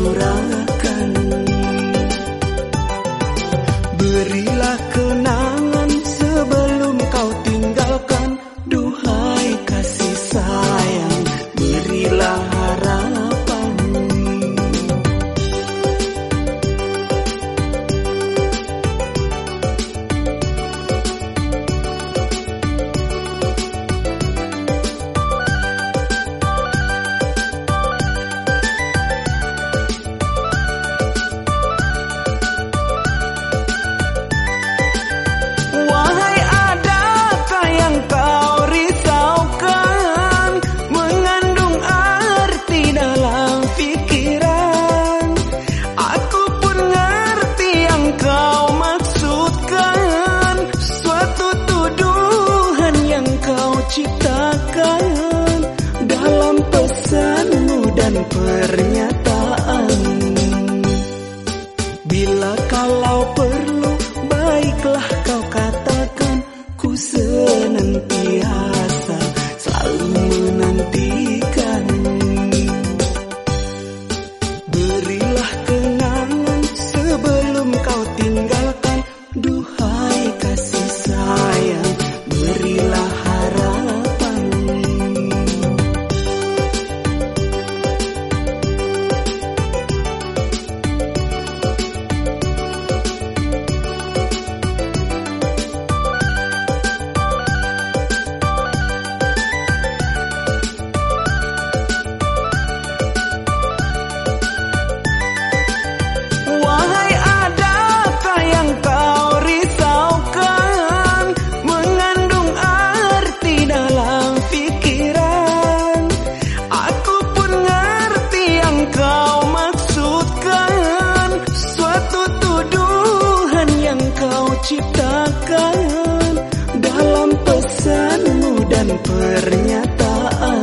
curahkan Berilah ke dalam pesanmu dan pernyataanmu. ciptakan dalam pesanmu dan pernyataan.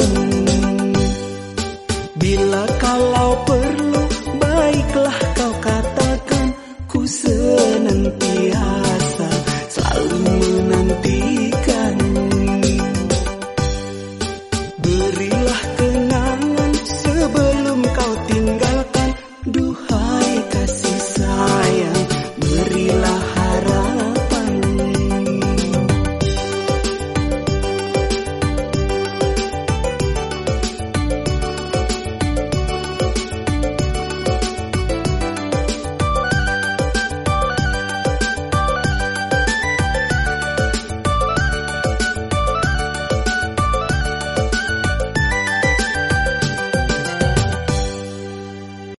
Bila kalau